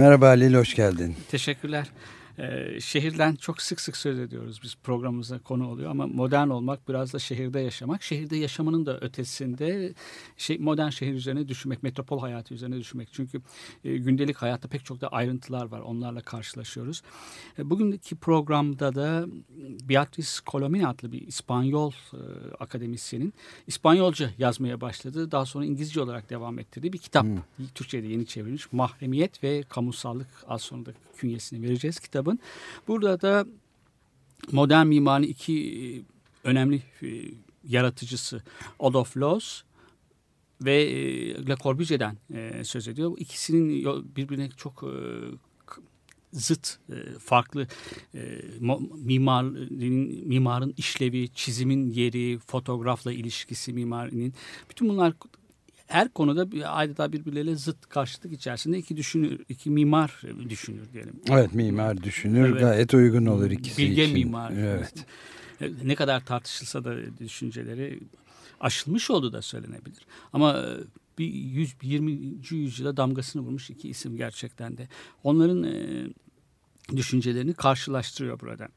Merhaba Halil, hoş geldin. Teşekkürler. Ee, şehirden çok sık sık söz ediyoruz biz programımıza konu oluyor ama modern olmak biraz da şehirde yaşamak. Şehirde yaşamanın da ötesinde şey, modern şehir üzerine düşünmek, metropol hayatı üzerine düşünmek. Çünkü e, gündelik hayatta pek çok da ayrıntılar var onlarla karşılaşıyoruz. E, bugünkü programda da Beatriz Colomina adlı bir İspanyol e, akademisyenin İspanyolca yazmaya başladığı daha sonra İngilizce olarak devam ettirdiği bir kitap. Türkçe'de yeni çevrilmiş Mahremiyet ve Kamusallık az sonra da künyesini vereceğiz kitabın. Burada da modern mimarinin iki e, önemli e, yaratıcısı Adolf Loos ve e, Le Corbusier'den söz ediyor. İkisinin birbirine çok zıt, farklı mimarın, mimarın işlevi, çizimin yeri, fotoğrafla ilişkisi mimarinin. Bütün bunlar her konuda bir, adeta birbirleriyle zıt karşıtlık içerisinde iki düşünür, iki mimar düşünür diyelim. Evet, mimar düşünür, Evet. gayet uygun olur ikisi Bilge için. mimar. Evet. Ne kadar tartışılsa da düşünceleri aşılmış oldu da söylenebilir. Ama e, bir 100, 20. yüzyıla damgasını vurmuş iki isim gerçekten de. Onların e, düşüncelerini karşılaştırıyor burada.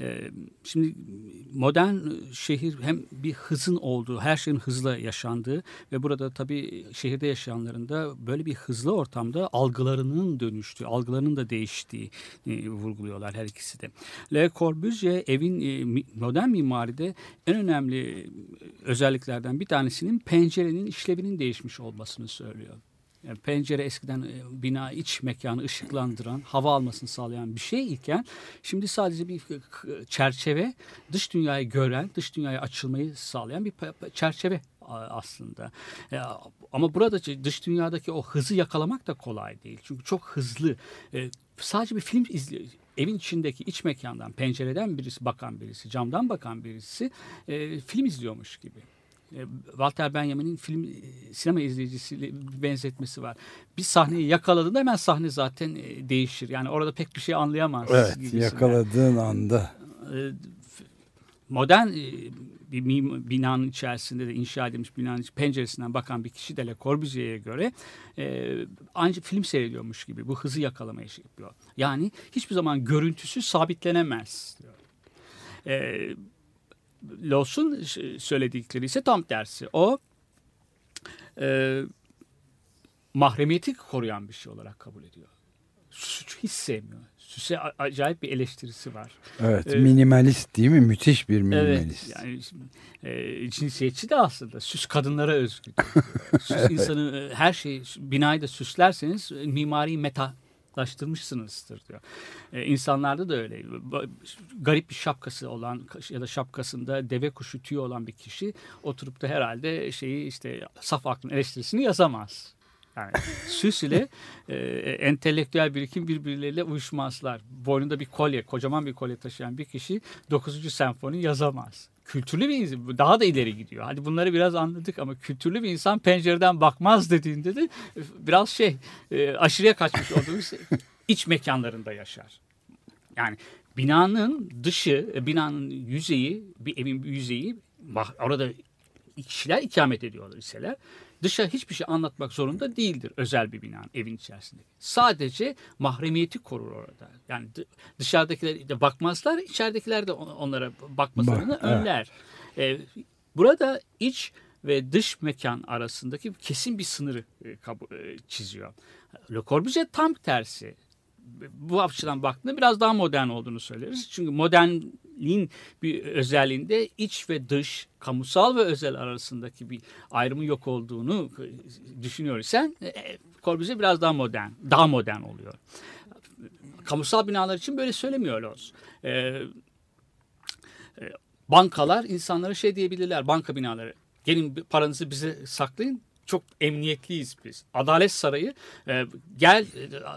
E, şimdi modern şehir hem bir hızın olduğu, her şeyin hızla yaşandığı ve burada tabii şehirde yaşayanların da böyle bir hızlı ortamda algılarının dönüştüğü, algılarının da değiştiği e, vurguluyorlar her ikisi de. Le Corbusier evin e, modern mimaride en önemli e, özelliklerden bir tanesinin pencerenin işlevinin değişmiş olmasını söylüyor. Yani pencere eskiden e, bina iç mekanı ışıklandıran, hava almasını sağlayan bir şey iken şimdi sadece bir çerçeve, dış dünyayı gören, dış dünyaya açılmayı sağlayan bir çerçeve aslında. E, Ama burada dış dünyadaki o hızı yakalamak da kolay değil. Çünkü çok hızlı. E, Sadece bir film izliyor. Evin içindeki iç mekandan, pencereden birisi bakan birisi, camdan bakan birisi e, film izliyormuş gibi. E, Walter Benjamin'in film e, sinema izleyicisiyle benzetmesi var. Bir sahneyi yakaladığında hemen sahne zaten e, değişir. Yani orada pek bir şey anlayamaz. Evet, gibisinden. yakaladığın anda. Modern bir binanın içerisinde de inşa edilmiş binanın penceresinden bakan bir kişi de Le Corbusier'e göre e, ancak film seyrediyormuş gibi bu hızı yakalamayı şey yapıyor. Yani hiçbir zaman görüntüsü sabitlenemez diyor. E, Ş- söyledikleri ise tam tersi. O e, mahremiyeti koruyan bir şey olarak kabul ediyor. Suçu hiç sevmiyor. Süse acayip bir eleştirisi var. Evet, Evet. minimalist değil mi? Müthiş bir Evet. minimalist. Yani e, cinsiyetçi de aslında. Süs kadınlara özgü. Süs insanı e, her şeyi binayı da süslerseniz e, mimari metalaştırmışsınızdır diyor. E, insanlarda da öyle. Garip bir şapkası olan ya da şapkasında deve kuşu tüyü olan bir kişi oturup da herhalde şeyi işte saf aklın eleştirisini yazamaz. Yani süs ile e, entelektüel birikim birbirleriyle uyuşmazlar. Boynunda bir kolye, kocaman bir kolye taşıyan bir kişi 9. senfoni yazamaz. Kültürlü bir insan, daha da ileri gidiyor. Hadi bunları biraz anladık ama kültürlü bir insan pencereden bakmaz dediğinde de biraz şey e, aşırıya kaçmış olduğumuz iç mekanlarında yaşar. Yani binanın dışı, e, binanın yüzeyi, bir evin yüzeyi, orada kişiler ikamet ediyorlar iseler dışa hiçbir şey anlatmak zorunda değildir özel bir binanın evin içerisinde. Sadece mahremiyeti korur orada. Yani dı- dışarıdakiler de bakmazlar, içeridekiler de on- onlara bakmalarını Bak, evet. önler. Ee, burada iç ve dış mekan arasındaki kesin bir sınırı e, e, çiziyor. Le Corbusier tam tersi bu açıdan baktığında biraz daha modern olduğunu söyleriz. Çünkü modernliğin bir özelliğinde iç ve dış, kamusal ve özel arasındaki bir ayrımın yok olduğunu düşünüyor isen e, Corbusier biraz daha modern, daha modern oluyor. Kamusal binalar için böyle söylemiyor Loz. E, e, bankalar insanlara şey diyebilirler, banka binaları. Gelin paranızı bize saklayın, çok emniyetliyiz biz. Adalet Sarayı e, gel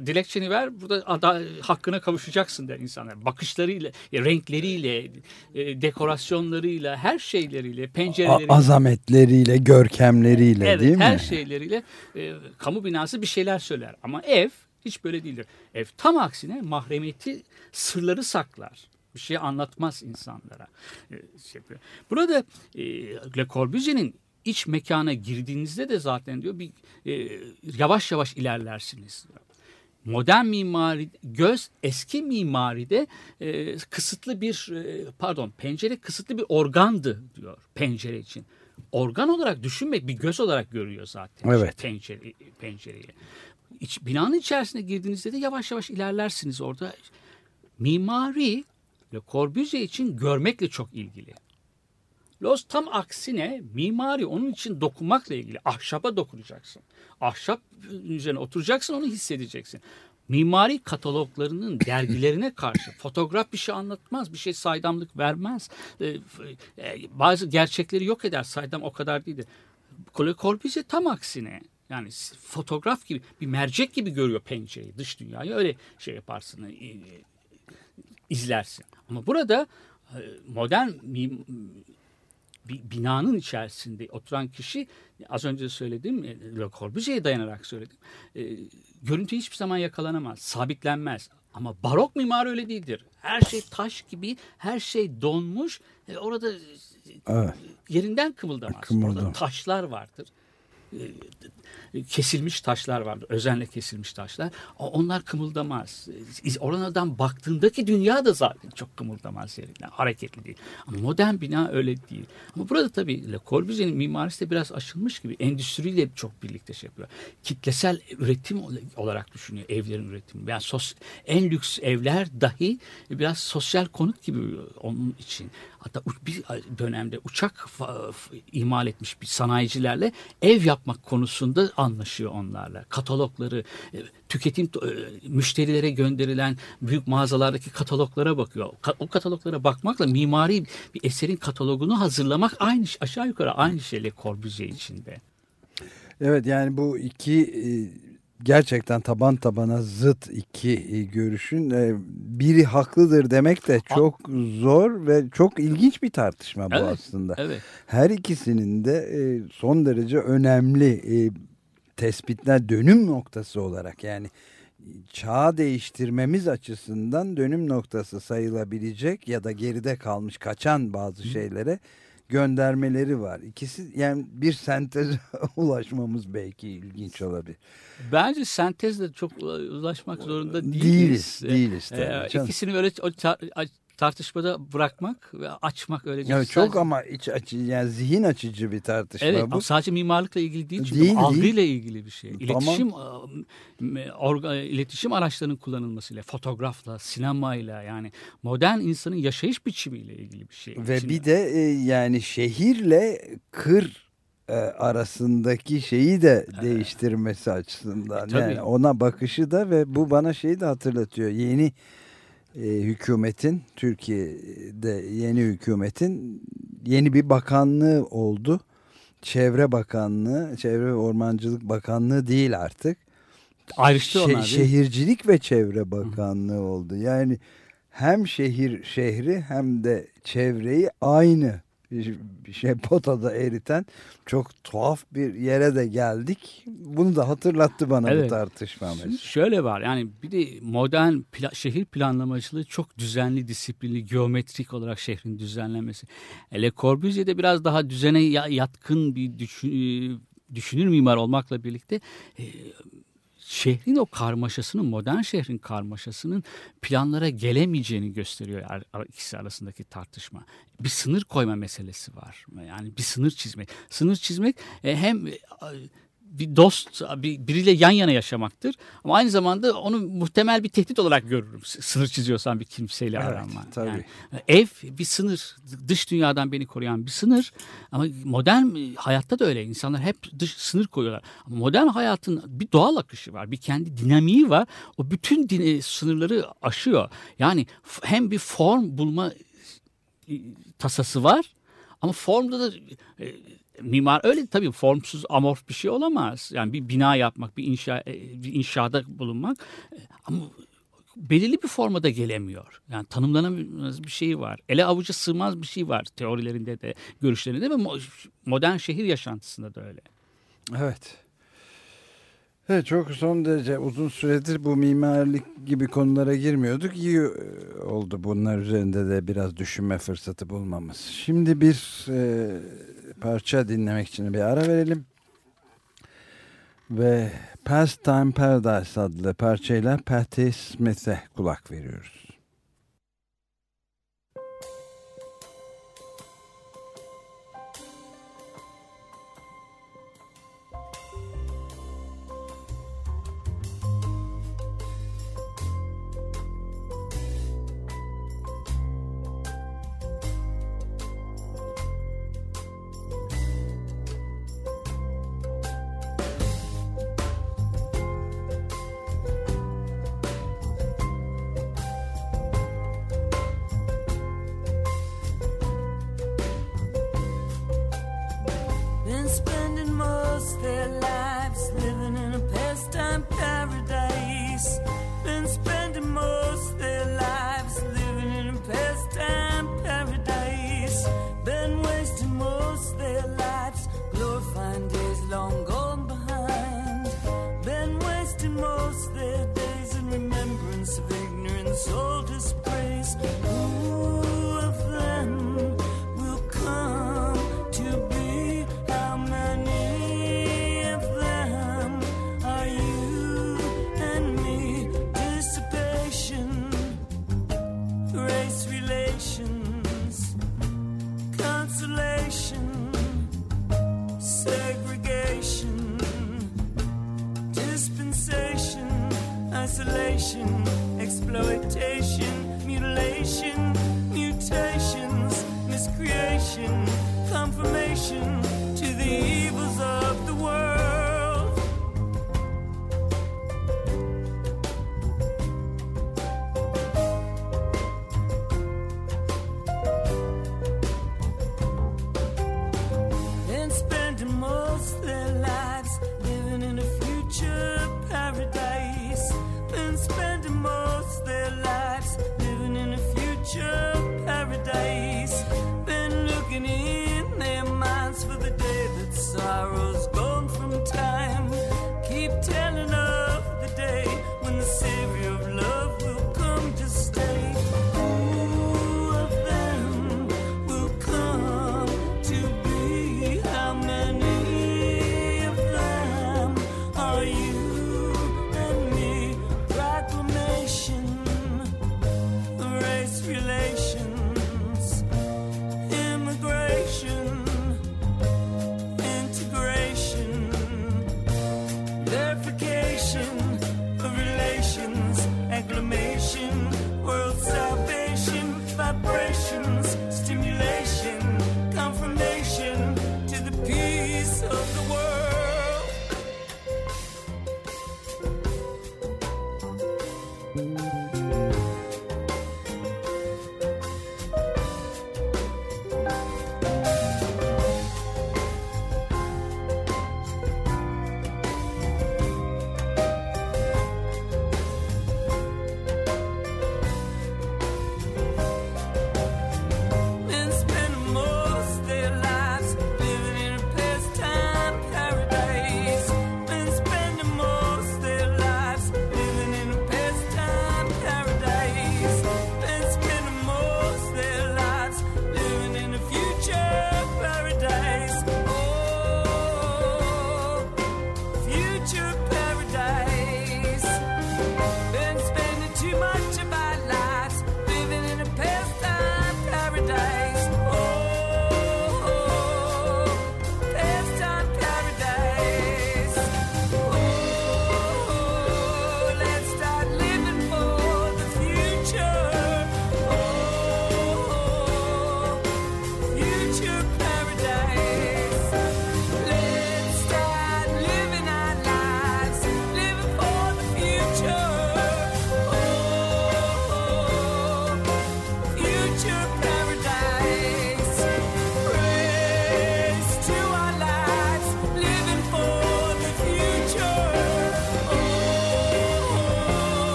e, dilekçeni ver burada ada, hakkına kavuşacaksın der insanlar. Bakışlarıyla, e, renkleriyle, e, dekorasyonlarıyla, her şeyleriyle, A- pencereleriyle. azametleriyle, görkemleriyle Evet değil mi? her şeyleriyle e, kamu binası bir şeyler söyler. Ama ev hiç böyle değildir. Ev tam aksine mahremiyeti sırları saklar. Bir şey anlatmaz insanlara. E, şey. Burada e, Le Corbusier'in iç mekana girdiğinizde de zaten diyor bir e, yavaş yavaş ilerlersiniz. Modern mimari göz eski mimaride e, kısıtlı bir e, pardon pencere kısıtlı bir organdı diyor pencere için. Organ olarak düşünmek bir göz olarak görüyor zaten Evet. pencere, pencereyi. İç, binanın içerisine girdiğinizde de yavaş yavaş ilerlersiniz orada. Mimari Le Corbusier için görmekle çok ilgili. Loz tam aksine mimari onun için dokunmakla ilgili. Ahşaba dokunacaksın. Ahşap üzerine oturacaksın onu hissedeceksin. Mimari kataloglarının dergilerine karşı fotoğraf bir şey anlatmaz, bir şey saydamlık vermez. Ee, f- e, bazı gerçekleri yok eder. Saydam o kadar değildir. Le Corbusier tam aksine yani fotoğraf gibi bir mercek gibi görüyor pencereyi, dış dünyayı öyle şey yaparsın, e, e, izlersin. Ama burada e, modern mim- bir binanın içerisinde oturan kişi az önce söyledim e, Le Corbusier'e dayanarak söyledim. E, görüntü hiçbir zaman yakalanamaz, sabitlenmez. Ama barok mimari öyle değildir. Her şey taş gibi, her şey donmuş. E, orada Evet. yerinden kımıldamaz. Kımıldam. Orada taşlar vardır. E, Kesilmiş taşlar vardır. Özenle kesilmiş taşlar. Onlar kımıldamaz. Oradan baktığındaki dünya da zaten çok kımıldamaz yerinden. Hareketli değil. Ama modern bina öyle değil. Ama burada tabii Le Corbusier'in mimarisi de biraz aşılmış gibi. Endüstriyle çok birlikte şey yapıyor. Kitlesel üretim ol- olarak düşünüyor evlerin üretimi. Yani sos, en lüks evler dahi biraz sosyal konut gibi onun için. Hatta bir dönemde uçak imal etmiş bir sanayicilerle ev yapmak konusunda anlaşıyor onlarla. Katalogları, e, tüketim e, müşterilere gönderilen büyük mağazalardaki kataloglara bakıyor. O kataloglara bakmakla mimari bir eserin katalogunu hazırlamak aynı aşağı yukarı aynı şeyle Corbusier içinde. Evet yani bu iki e, gerçekten taban tabana zıt iki e, görüşün e, biri haklıdır demek de çok zor ve çok ilginç bir tartışma bu Evet, aslında. Evet. Her ikisinin de e, son derece önemli tespitler dönüm noktası olarak yani çağ değiştirmemiz açısından dönüm noktası sayılabilecek ya da geride kalmış kaçan bazı şeylere göndermeleri var. İkisi yani bir senteze ulaşmamız belki ilginç olabilir. Bence sentezle çok ulaşmak zorunda değiliz. Değiliz, değiliz tabii Ee, ikisini böyle tartışmada bırakmak ve açmak öyle değil. Evet, çok Sadece- ama iç açı yani zihin açıcı bir tartışma Evet bu. ama sadece mimarlıkla ilgili değil çünkü Değil, algıyla ilgili bir şey. Tamam. İletişim e, orga- iletişim araçlarının kullanılmasıyla, fotoğrafla, sinemayla yani modern insanın yaşayış biçimiyle ilgili bir şey. Ve Şimdi- bir de e, yani şehirle kır e, arasındaki şeyi de değiştirmesi açısından. E, tabii. yani ona bakışı da ve bu bana şeyi de hatırlatıyor. Yeni e, hükümetin Türkiye'de yeni hükümetin yeni bir bakanlığı oldu. Çevre Bakanlığı, Çevre ve Ormancılık Bakanlığı değil artık. ayrıştı onlar değil? Şehircilik ve Çevre Bakanlığı oldu. Yani hem şehir şehri hem de çevreyi aynı şey potada eriten çok tuhaf bir yere de geldik. Bunu da hatırlattı bana bu Evet. tartışma Şimdi mesela. şöyle var yani bir de modern pla- şehir planlamacılığı çok düzenli, disiplinli, geometrik olarak şehrin düzenlenmesi. Le Corbusier de biraz daha düzene ya- yatkın bir düşün- düşünür mimar olmakla birlikte e, şehrin o karmaşasının, modern şehrin karmaşasının planlara gelemeyeceğini gösteriyor ikisi arasındaki tartışma. Bir sınır koyma meselesi var. Yani bir sınır çizmek. Sınır çizmek e, hem e, bir dost, bir, biriyle yan yana yaşamaktır. Ama aynı zamanda onu muhtemel bir tehdit olarak görürüm. Sınır çiziyorsan bir kimseyle Evet, aranma. tabii. Yani ev bir sınır. Dış dünyadan beni koruyan bir sınır. Ama modern e, hayatta da öyle. İnsanlar hep dış sınır koyuyorlar. Ama modern hayatın bir doğal akışı var. Bir kendi dinamiği var. O bütün din- e, sınırları aşıyor. Yani hem bir form bulma e, tasası var. Ama formda da e, mimar öyle tabii formsuz amorf bir şey olamaz. Yani bir bina yapmak, bir inşa e, bir inşaada bulunmak e, ama belirli bir formada gelemiyor. Yani tanımlanamaz bir şey var. Ele avuca sığmaz bir şey var teorilerinde de, görüşlerinde de ve modern şehir yaşantısında da öyle. Evet. Evet çok son derece uzun süredir bu mimarlık gibi konulara girmiyorduk. İyi e, oldu bunlar üzerinde de biraz düşünme fırsatı bulmamız. Şimdi bir e, parça dinlemek için bir ara verelim. Ve Pastime Paradise adlı parçayla Patti Smith'e kulak veriyoruz.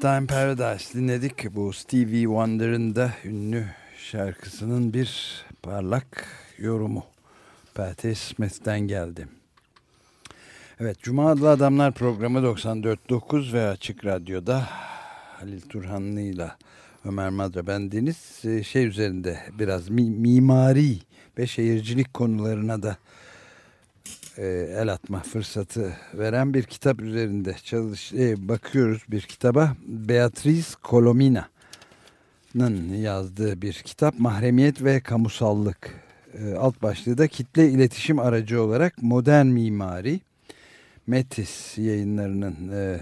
Pastime Paradise dinledik. Bu Stevie Wonder'ın da ünlü şarkısının bir parlak yorumu. Patti Smith'ten geldi. Evet, Cuma Adlı Adamlar programı 94.9 ve Açık Radyo'da Halil Turhanlı'yla Ömer Madra bendeniz e, şey üzerinde biraz mi, mimari ve şehircilik konularına da el atma fırsatı veren bir kitap üzerinde çalış e, bakıyoruz bir kitaba Beatriz Colomina'nın yazdığı bir kitap Mahremiyet ve Kamusallık e, alt başlığı da kitle iletişim aracı olarak modern mimari Metis yayınlarının e,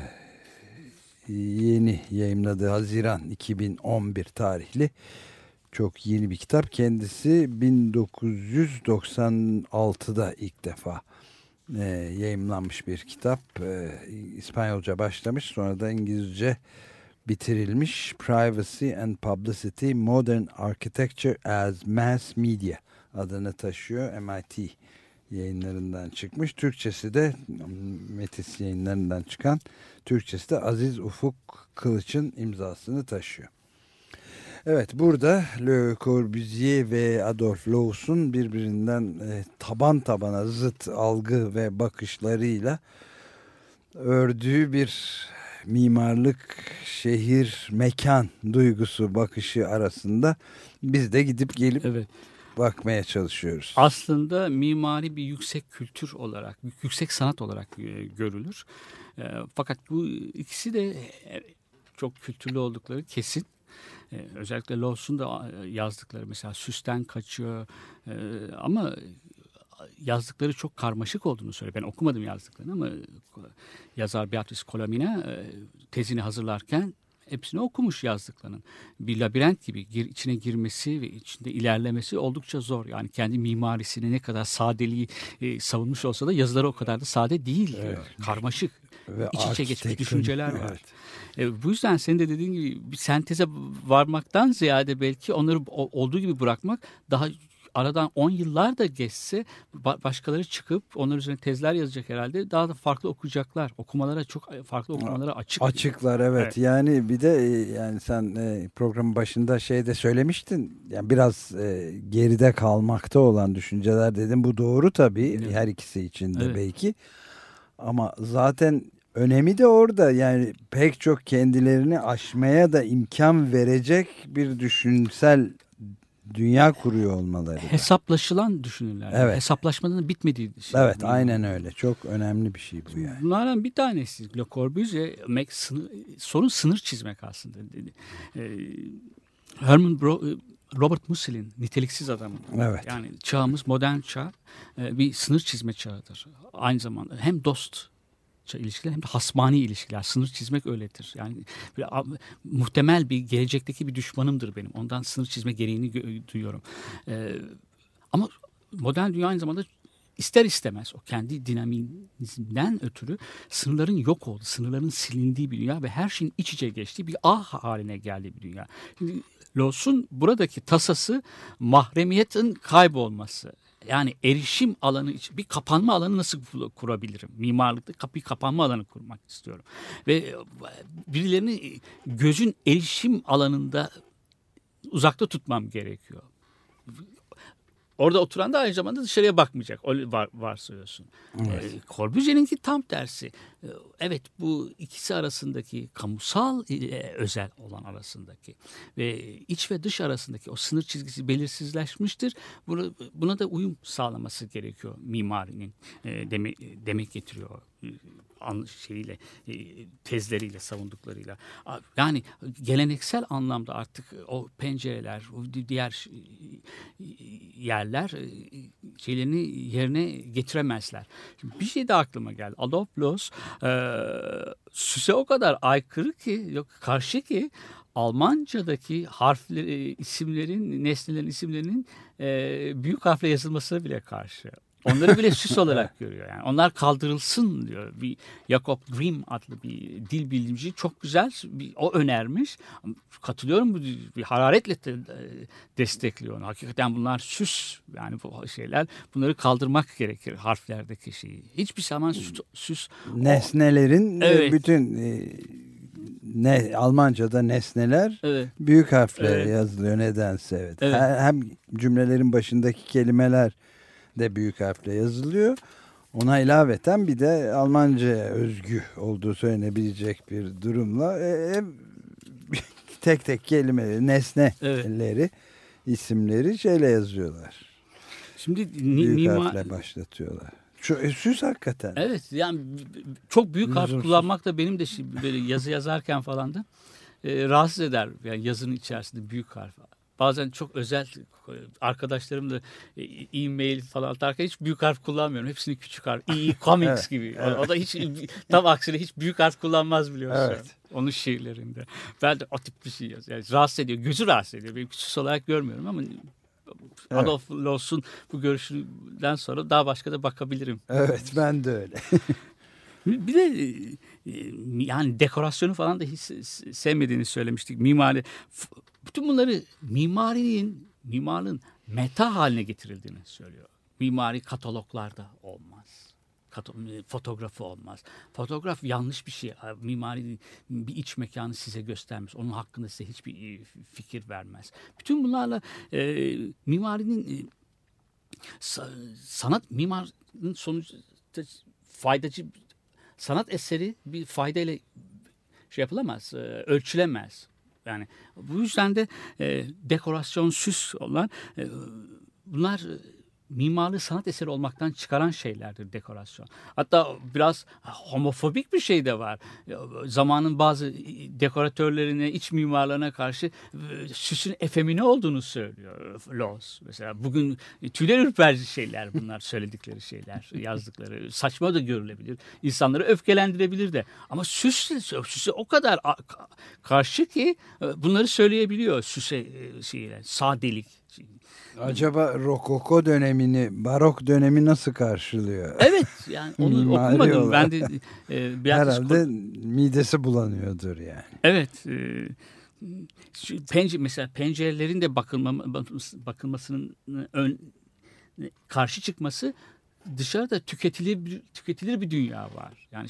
yeni yayınladığı Haziran 2011 tarihli çok yeni bir kitap. Kendisi 1996'da ilk defa e, yayımlanmış bir kitap. E, İspanyolca başlamış sonra da İngilizce bitirilmiş. Privacy and Publicity Modern Architecture as Mass Media adını taşıyor. MIT yayınlarından çıkmış. Türkçesi de Metis yayınlarından çıkan Türkçesi de Aziz Ufuk Kılıç'ın imzasını taşıyor. Evet burada Le Corbusier ve Adolf Loos'un birbirinden e, taban tabana zıt algı ve bakışlarıyla ördüğü bir mimarlık, şehir, mekan duygusu bakışı arasında biz de gidip gelip Evet. bakmaya çalışıyoruz. Aslında mimari bir yüksek kültür olarak, yüksek sanat olarak e, görülür. E, Fakat bu ikisi de çok kültürlü oldukları kesin. E, Özellikle Lawson da e, yazdıkları mesela süsten kaçıyor E, ama yazdıkları çok karmaşık olduğunu söylüyor. Ben okumadım yazdıklarını ama yazar Beatrice Colomina e, tezini hazırlarken hepsini okumuş yazdıklarının. Bir labirent gibi gir, içine girmesi ve içinde ilerlemesi oldukça zor. Yani kendi mimarisini ne kadar sadeliği e, savunmuş olsa da yazıları o kadar da sade değil. Karmaşık. Ve iç içe geçmiş düşünceler var. Evet. E, bu yüzden senin de dediğin gibi bir senteze varmaktan ziyade belki onları olduğu gibi bırakmak daha aradan 10 yıllar da geçse ba- başkaları çıkıp onlar üzerine tezler yazacak herhalde daha da farklı okuyacaklar. Okumalara çok farklı okumalara açık. Açıklar evet. Evet. Yani bir de e, yani sen e, programın başında şeyde söylemiştin. Yani biraz e, geride kalmakta olan düşünceler dedim. Bu doğru tabii Evet. her ikisi için de Evet. belki. Ama zaten önemi de orada. Yani pek çok kendilerini aşmaya da imkan verecek bir düşünsel dünya kuruyor olmaları. da. Hesaplaşılan düşünürler. Evet. Hesaplaşmanın bitmediği şey. Evet aynen öyle. Çok önemli bir şey bu yani. Bunlardan bir tanesi Le Corbusier sınır- sorun sınır çizmek aslında. Ee, Herman Bro- Robert Musil'in niteliksiz adamı. Evet. Yani çağımız modern çağ e, bir sınır çizme çağıdır. Aynı zamanda hem dost ilişkiler hem de hasmani ilişkiler. Sınır çizmek öyledir. Yani a- muhtemel bir gelecekteki bir düşmanımdır benim. Ondan sınır çizme gereğini duyuyorum. Ee, ama modern dünya aynı zamanda ister istemez o kendi dinamizmden ötürü sınırların yok olduğu, sınırların silindiği bir dünya ve her şeyin iç içe geçtiği bir ağ haline geldiği bir dünya. Şimdi Los'un buradaki tasası mahremiyetin kaybolması. Yani erişim alanı için bir kapanma alanı nasıl kurabilirim? Mimarlıkta bir kapanma alanı kurmak istiyorum. Ve birilerini gözün erişim alanında uzakta tutmam gerekiyor. Orada oturan da aynı zamanda dışarıya bakmayacak. Öyle var, varsayıyorsun. Evet. E, tam tersi. E, evet bu ikisi arasındaki kamusal ile özel olan arasındaki ve iç ve dış arasındaki o sınır çizgisi belirsizleşmiştir. Buna, buna da uyum sağlaması gerekiyor mimarinin e, demek, demek getiriyor şeyiyle tezleriyle savunduklarıyla yani geleneksel anlamda artık o pencereler o diğer yerler şeylerini yerine getiremezler. Bir şey de aklıma geldi. Adolf Loos e, süse o kadar aykırı ki yok karşı ki Almanca'daki harfleri, isimlerin, nesnelerin isimlerinin e, büyük harfle yazılmasına bile karşı. Onları bile süs olarak görüyor. Yani onlar kaldırılsın diyor. Bir Jakob Grimm adlı bir dil bilimci çok güzel bir, o önermiş. Katılıyorum bu bir hararetle de, destekliyor onu. Hakikaten bunlar süs yani bu şeyler. Bunları kaldırmak gerekir harflerdeki şeyi. Hiçbir zaman süs, süs nesnelerin evet. bütün e, ne Almanca'da nesneler Evet. büyük harfle Evet. yazılıyor nedense evet. Evet. He- Hem cümlelerin başındaki kelimeler de büyük harfle yazılıyor. Ona ilaveten bir de Almanca özgü olduğu söylenebilecek bir durumla e, e, tek tek kelimeleri, nesneleri, isimleri şeyle yazıyorlar. Şimdi Büyük mimar- harfle başlatıyorlar. Şu, e, süs hakikaten. Evet yani çok büyük harf kullanmak da benim de şimdi böyle yazı yazarken falan da e, rahatsız eder. Yani yazının içerisinde büyük harf. Bazen çok özel arkadaşlarım da e, e-mail falan atarken hiç büyük harf kullanmıyorum. Hepsini küçük harf. E comics Evet, gibi. O- O da hiç tam aksine hiç büyük harf kullanmaz biliyorsun. Evet. Onun şiirlerinde. Ben de o tip bir şey yazıyorum. Yani rahatsız ediyor. Gözü rahatsız ediyor. Benim küçük olarak görmüyorum ama Adolf Loss'un bu görüşünden sonra daha başka da bakabilirim. Evet ben de öyle. Bir de e, yani dekorasyonu falan da hiç se- sevmediğini söylemiştik. Mimari bütün bunları mimarinin mimarlığın meta haline getirildiğini söylüyor. Mimari kataloglarda olmaz. Kato- fotoğrafı olmaz. Fotoğraf yanlış bir şey. Mimari bir iç mekanı size göstermez. Onun hakkında size hiçbir e, fikir vermez. Bütün bunlarla e, mimarinin e, sa- sanat mimarın sonuçta faydacı sanat eseri bir faydayla şey yapılamaz, e, ölçülemez. Yani bu yüzden de e, dekorasyon, süs olan e, bunlar e, mimarlığı sanat eseri olmaktan çıkaran şeylerdir dekorasyon. Hatta biraz homofobik bir şey de var. Zamanın bazı dekoratörlerine, iç mimarlarına karşı e, süsün efemine olduğunu söylüyor Loz. Mesela bugün tüyler ürperci şeyler bunlar söyledikleri şeyler, yazdıkları. Saçma da görülebilir. İnsanları öfkelendirebilir de. Ama süs, süse o kadar karşı ki e, bunları söyleyebiliyor süse e, şeyler, sadelik. Acaba Rokoko dönemini, Barok dönemi nasıl karşılıyor? Evet yani onu Mimari okumadım. olarak. Ben de e, Beatrice Herhalde midesi bulanıyordur yani. Evet. E, şu pencere, mesela pencerelerin de bakılma, bakılmasının ön, karşı çıkması dışarıda tüketilir bir, tüketilir bir dünya var. Yani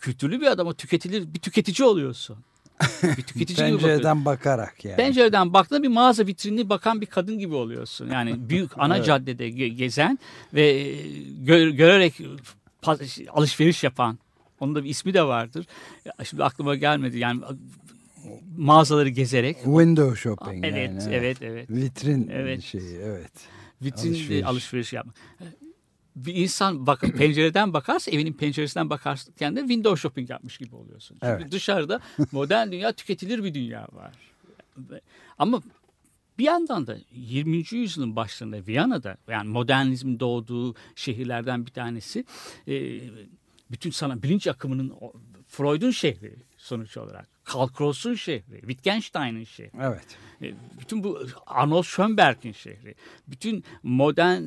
kültürlü bir adama tüketilir bir tüketici oluyorsun. Bir tüketici gibi bakıyorsun. Pencereden bakarak yani. Pencereden baktığında bir mağaza vitrinini bakan bir kadın gibi oluyorsun. Yani büyük ana Evet. caddede ge- gezen ve e, gö- görerek alışveriş yapan. Onun da bir ismi de vardır. Şimdi aklıma gelmedi. Yani mağazaları gezerek. Window shopping Evet, yani. evet, evet. Vitrin Evet. şeyi evet. Vitrinde Alışveriş. alışveriş. yapmak. Bir insan bak pencereden bakarsa evinin penceresinden bakarken de window shopping yapmış gibi oluyorsun. Çünkü Evet. dışarıda modern dünya tüketilir bir dünya var. Ama bir yandan da 20. yüzyılın başlarında Viyana'da yani modernizmin doğduğu şehirlerden bir tanesi e, bütün sana bilinç akımının Freud'un şehri sonuç olarak. Karl Kraus'un şehri, Wittgenstein'in şehri. Evet. E, bütün bu Arnold Schönberg'in şehri, bütün modern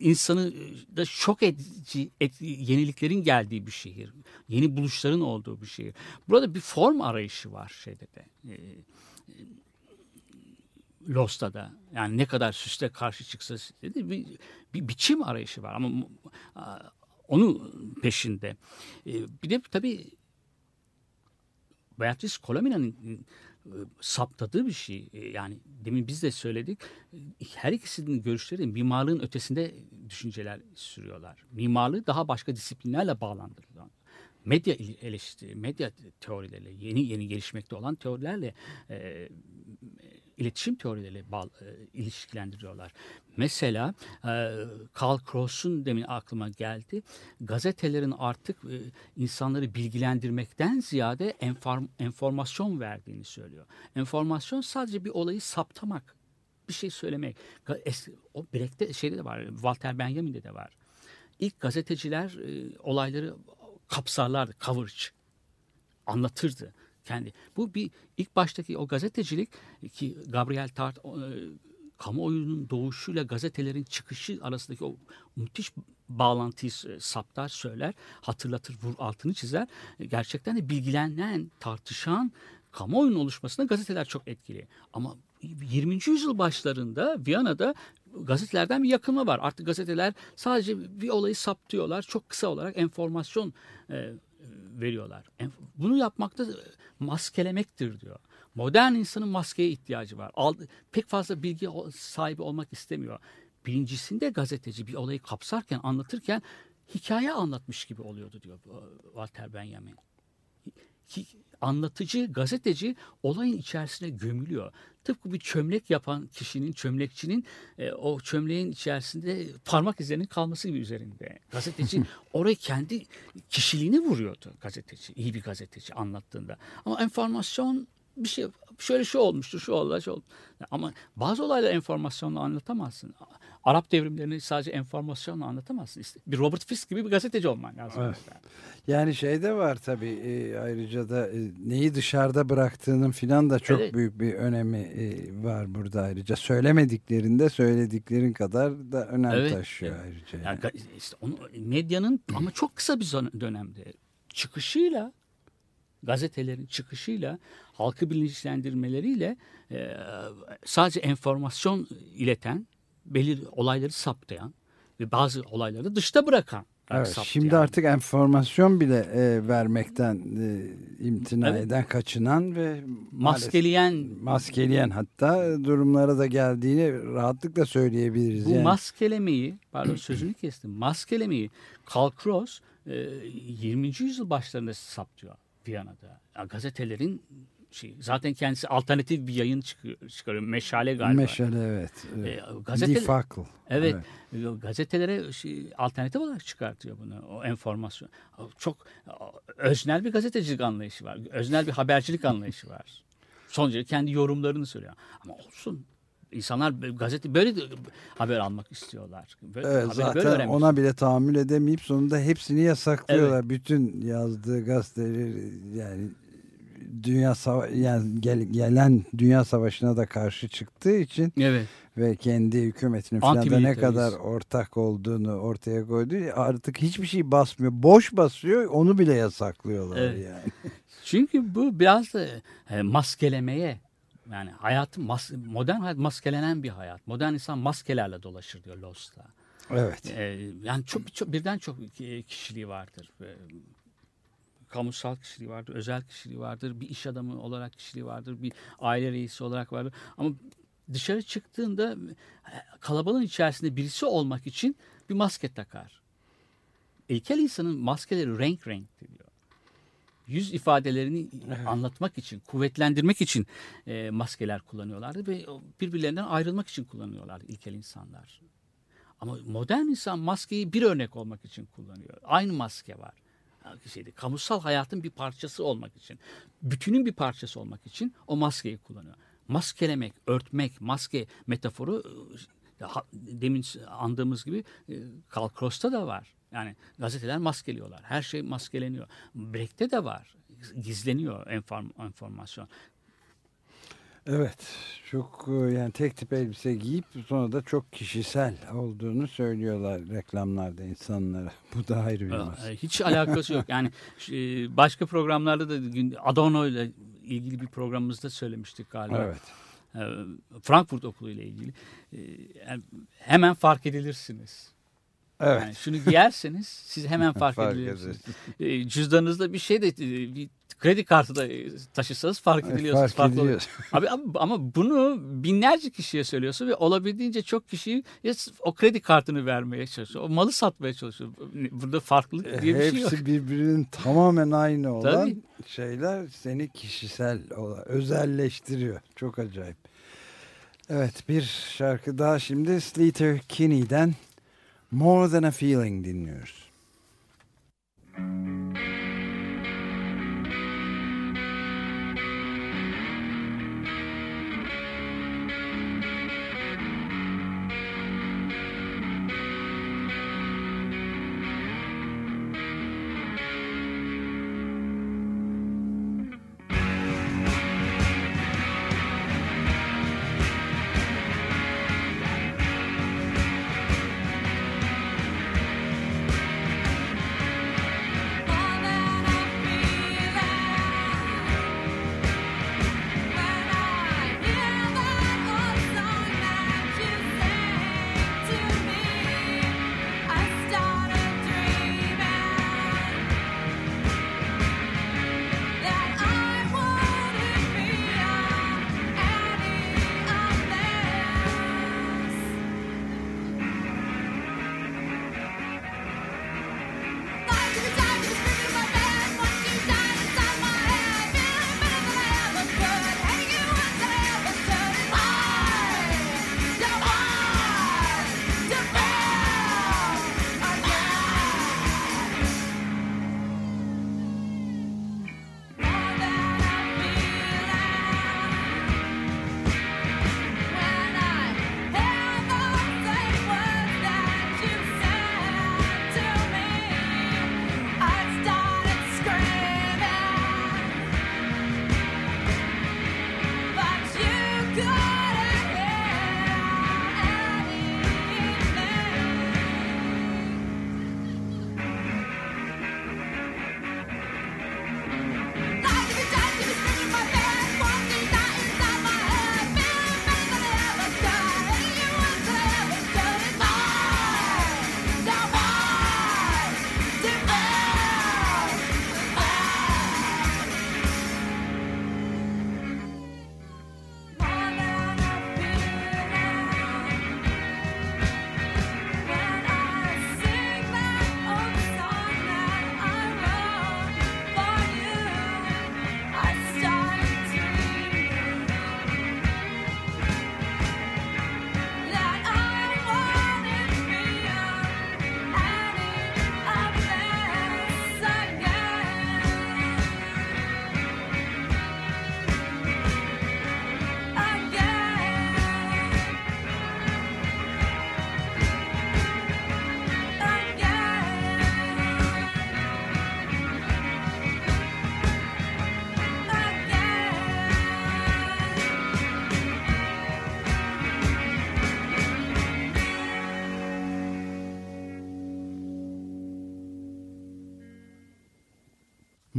insanı e, da şok edici et- yeniliklerin geldiği bir şehir. Yeni buluşların olduğu bir şehir. Burada bir form arayışı var şeyde de. E, e, Lost'ta da. Yani ne kadar süsle karşı çıksa dedi, bir, bir biçim arayışı var ama a, onun peşinde. E, bir de tabii Beatrice Colomina'nın saptadığı bir şey. E, Yani demin biz de söyledik. Her ikisinin görüşleri mimarlığın ötesinde düşünceler sürüyorlar. Mimarlığı daha başka disiplinlerle bağlandırılıyor. Medya eleştiri, medya teorileriyle, yeni yeni gelişmekte olan teorilerle e, iletişim teorileriyle bağ, e, ilişkilendiriyorlar. Mesela e, Karl Kraus'un demin aklıma geldi. Gazetelerin artık e, insanları bilgilendirmekten ziyade enform, enformasyon verdiğini söylüyor. Enformasyon sadece bir olayı saptamak, bir şey söylemek. O Brecht'te şeyde de var, Walter Benjamin'de de var. İlk gazeteciler e, olayları kapsarlardı, coverage anlatırdı kendi. Bu bir ilk baştaki o gazetecilik ki Gabriel Tart e, kamuoyunun doğuşuyla gazetelerin çıkışı arasındaki o müthiş bağlantıyı e, saptar, söyler, hatırlatır, vur altını çizer. E, Gerçekten de bilgilenen, tartışan kamuoyunun oluşmasına gazeteler çok etkili. Ama 20. yüzyıl başlarında Viyana'da gazetelerden bir yakınma var. Artık gazeteler sadece bir olayı saptıyorlar. Çok kısa olarak enformasyon e, veriyorlar. En- Bunu yapmakta maskelemektir diyor. Modern insanın maskeye ihtiyacı var. Pek fazla bilgi sahibi olmak istemiyor. Birincisinde gazeteci bir olayı kapsarken, anlatırken hikaye anlatmış gibi oluyordu diyor bu, Walter Benjamin. Anlatıcı, gazeteci olayın içerisine gömülüyor. Tıpkı bir çömlek yapan kişinin, çömlekçinin e, o çömleğin içerisinde parmak izlerinin kalması gibi üzerinde. Gazeteci orayı kendi kişiliğini vuruyordu gazeteci. iyi bir gazeteci anlattığında. Ama enformasyon bir şey şöyle şu olmuştu, şu oldu, şu oldu. Ama bazı olayları enformasyonla anlatamazsın. Arap devrimlerini sadece enformasyonla anlatamazsın. İşte bir Robert Fisk gibi bir gazeteci olman lazım. Evet. mesela. Yani şey de var tabii e, ayrıca da e, neyi dışarıda bıraktığının filan da çok Evet. büyük bir önemi e, var burada ayrıca. Söylemediklerinde söylediklerin kadar da önem Evet, taşıyor evet. ayrıca. Yani ga- işte onu medyanın ama çok kısa bir dönemde çıkışıyla gazetelerin çıkışıyla halkı bilinçlendirmeleriyle e, sadece enformasyon ileten belir olayları saptayan ve bazı olayları dışta bırakan Evet, şimdi artık enformasyon bile e, vermekten e, imtina Evet. eden, kaçınan ve maskeleyen maskeleyen hatta durumlara da geldiğini rahatlıkla söyleyebiliriz. Bu yani. maskelemeyi, pardon sözünü kestim, maskelemeyi Karl Kraus e, 20. yüzyıl başlarında saptıyor Viyana'da. Ya, gazetelerin şey, zaten kendisi alternatif bir yayın çıkıyor, çıkarıyor. Meşale galiba. Meşale evet. E, gazete- Die Fackel. Evet, e, gazetelere şey, alternatif olarak çıkartıyor bunu, o enformasyon. Çok öznel bir gazetecilik anlayışı var, öznel bir habercilik anlayışı var. Sonuçta kendi yorumlarını söylüyor. Ama olsun. İnsanlar gazete böyle haber almak istiyorlar. Böyle, Evet, böyle zaten öğrenmek ona bile tahammül edemeyip sonunda hepsini yasaklıyorlar. Bütün yazdığı gazeteleri yani dünya sava- yani gel- gelen dünya savaşına da karşı çıktığı için Evet. ve kendi hükümetinin falan da ne kadar ortak olduğunu ortaya koydu. Artık hiçbir şey basmıyor. Boş basıyor. Onu bile yasaklıyorlar Evet. yani. Çünkü bu biraz da e, maskelemeye yani hayatın mas- modern hayat maskelenen bir hayat. Modern insan maskelerle dolaşır diyor Lost'ta. Evet. Ee, yani çok, çok birden çok ki- kişiliği vardır. Kamusal kişiliği vardır, özel kişiliği vardır, bir iş adamı olarak kişiliği vardır, bir aile reisi olarak vardır. Ama dışarı çıktığında e, kalabalığın içerisinde birisi olmak için bir maske takar. İlkel insanın maskeleri renk renk diyor. Yüz ifadelerini anlatmak için, kuvvetlendirmek için e, maskeler kullanıyorlardı ve birbirlerinden ayrılmak için kullanıyorlar ilkel insanlar. Ama modern insan maskeyi bir örnek olmak için kullanıyor. Aynı maske var. Şeyde, kamusal hayatın bir parçası olmak için, bütünün bir parçası olmak için o maskeyi kullanıyor. Maskelemek, örtmek, maske metaforu e, demin andığımız gibi e, Karl Kraus'ta da var. Yani gazeteler maskeliyorlar. Her şey maskeleniyor. Brecht'te de var. Gizleniyor enform- enformasyon. Evet. Çok e, yani tek tip elbise giyip sonra da çok kişisel olduğunu söylüyorlar reklamlarda insanlara. Bu da ayrı bir mesele. Hiç alakası yok. Yani e, başka programlarda da Adorno ile ilgili bir programımızda söylemiştik galiba. Evet. Ee, Frankfurt Okulu ile ilgili. Hemen fark edilirsiniz. Evet. Yani şunu giyerseniz siz hemen fark, Fark edilirsiniz. Ee, cüzdanınızda bir şey de e, bir kredi kartı da e, taşırsanız fark ediliyorsunuz. fark farklı ediliyor. Abi, ama- bunu binlerce kişiye söylüyorsun ve olabildiğince çok kişiyi o kredi kartını vermeye çalışıyor. O malı satmaya çalışıyor. Burada farklılık diye bir şey yok. Hepsi birbirinin tamamen aynı olan Tabii. şeyler seni kişisel, ola- özelleştiriyor. Çok acayip. Evet bir şarkı daha şimdi Sleater Kinney'den More Than A Feeling dinliyoruz. More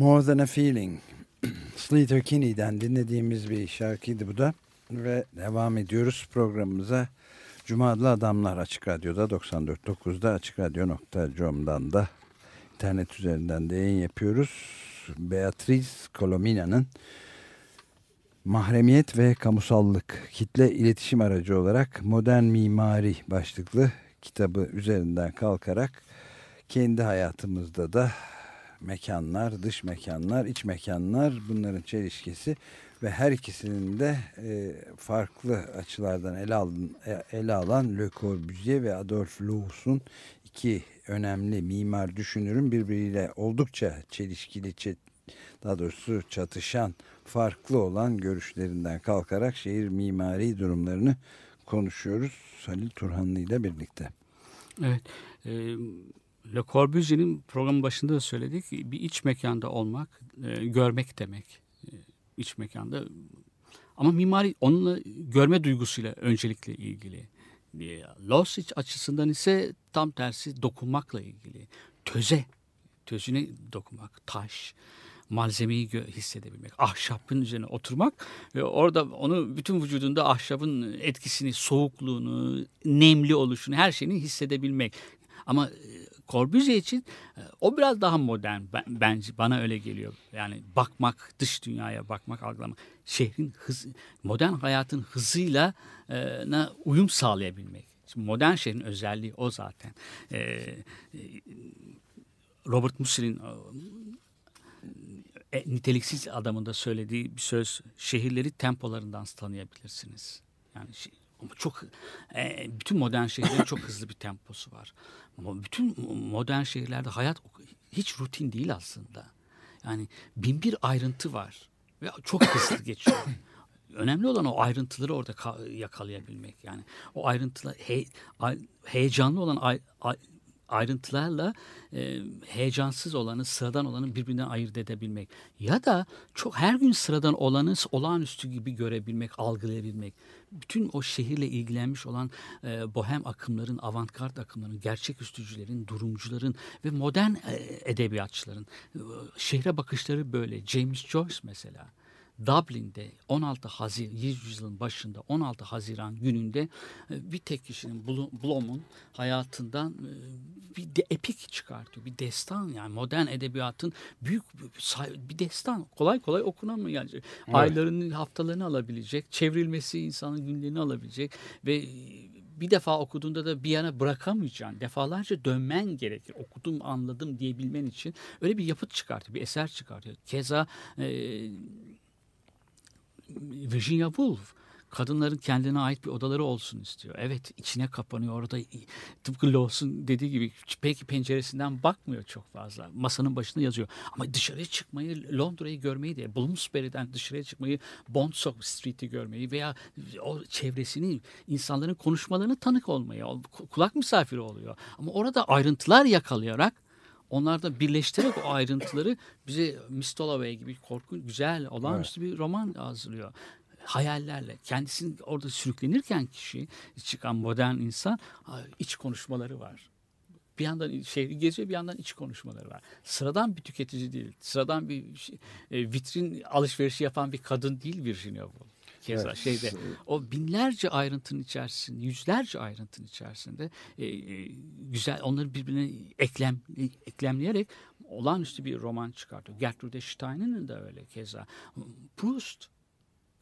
More Than a Feeling. Sleater Kinney'den dinlediğimiz bir şarkıydı bu da. Ve devam ediyoruz programımıza. Cuma adlı adamlar Açık Radyo'da 94.9'da açıkradyo.com'dan da internet üzerinden de yayın yapıyoruz. Beatriz Colomina'nın Mahremiyet ve Kamusallık kitle iletişim aracı olarak Modern Mimari başlıklı kitabı üzerinden kalkarak kendi hayatımızda da mekanlar, dış mekanlar, iç mekanlar bunların çelişkisi ve her ikisinin de e, farklı açılardan ele, alın, e, ele alan Le Corbusier ve Adolf Loos'un iki önemli mimar düşünürün birbiriyle oldukça çelişkili, daha doğrusu çatışan, farklı olan görüşlerinden kalkarak şehir mimari durumlarını konuşuyoruz Halil Turhanlı ile birlikte. Evet. E, Le Corbusier'in programın başında da söyledik. Bir iç mekanda olmak, e, görmek demek. E, iç mekanda. Ama mimari onunla görme duygusuyla öncelikle ilgili. E, Losic açısından ise tam tersi dokunmakla ilgili. Töze, tözüne dokunmak, taş, malzemeyi hissedebilmek, ahşapın üzerine oturmak ve orada onu bütün vücudunda ahşabın etkisini, soğukluğunu, nemli oluşunu, her şeyini hissedebilmek. Ama e, Corbusier için e, o biraz daha modern bence bana öyle geliyor. Yani bakmak, dış dünyaya bakmak, algılamak, şehrin hız, modern hayatın hızıyla e, uyum sağlayabilmek. Şimdi modern şehrin özelliği o zaten. Robert Musil'in niteliksiz adamın söylediği bir söz şehirleri tempolarından tanıyabilirsiniz. Yani şey, çok e, bütün modern şehirlerin çok hızlı bir temposu var. Ama bütün modern şehirlerde hayat hiç rutin değil aslında. Yani bin bir ayrıntı var ve çok hızlı geçiyor. Önemli olan o ayrıntıları orada yakalayabilmek. Yani o ayrıntılar he, heyecanlı olan ay, ay, ayrıntılarla e, heyecansız olanı, sıradan olanı birbirinden ayırt edebilmek. Ya da çok her gün sıradan olanı olağanüstü gibi görebilmek, algılayabilmek. Bütün o şehirle ilgilenmiş olan e, bohem akımların, avantgard akımların, gerçek üstücülerin, durumcuların ve modern e, edebiyatçıların e, şehre bakışları böyle. James Joyce mesela Dublin'de 16 Haziran, yüzyılın başında 16 Haziran gününde e, bir tek kişinin Blom'un hayatından e, bir de epik çıkartıyor. Bir destan yani modern edebiyatın büyük bir destan. Kolay kolay okunamıyor. Yani. Evet. Aylarını, haftalarını alabilecek, çevrilmesi insanın günlerini alabilecek ve bir defa okuduğunda da bir yana bırakamayacaksın. Defalarca dönmen gerekir. Okudum, anladım diyebilmen için. Öyle bir yapıt çıkartıyor, bir eser çıkartıyor. Keza e, Virginia Woolf kadınların kendine ait bir odaları olsun istiyor. Evet içine kapanıyor orada tıpkı Lawson dediği gibi belki penceresinden bakmıyor çok fazla. Masanın başında yazıyor. Ama dışarıya çıkmayı Londra'yı görmeyi de Bloomsbury'den dışarıya çıkmayı Bond Street'i görmeyi veya o çevresini insanların konuşmalarını tanık olmayı kulak misafiri oluyor. Ama orada ayrıntılar yakalayarak Onlarda birleştirerek o ayrıntıları bize Miss Dalloway gibi korkunç, güzel, olağanüstü evet. bir roman hazırlıyor hayallerle kendisini orada sürüklenirken kişi çıkan modern insan iç konuşmaları var. Bir yandan şehri geziyor bir yandan iç konuşmaları var. Sıradan bir tüketici değil. Sıradan bir şey, e, vitrin alışverişi yapan bir kadın değil Virginia Woolf keza evet. şeyde o binlerce ayrıntının içerisinde yüzlerce ayrıntının içerisinde e, e, güzel onları birbirine eklem eklemleyerek olağanüstü bir roman çıkartıyor. Gertrude Stein'in de öyle keza. Proust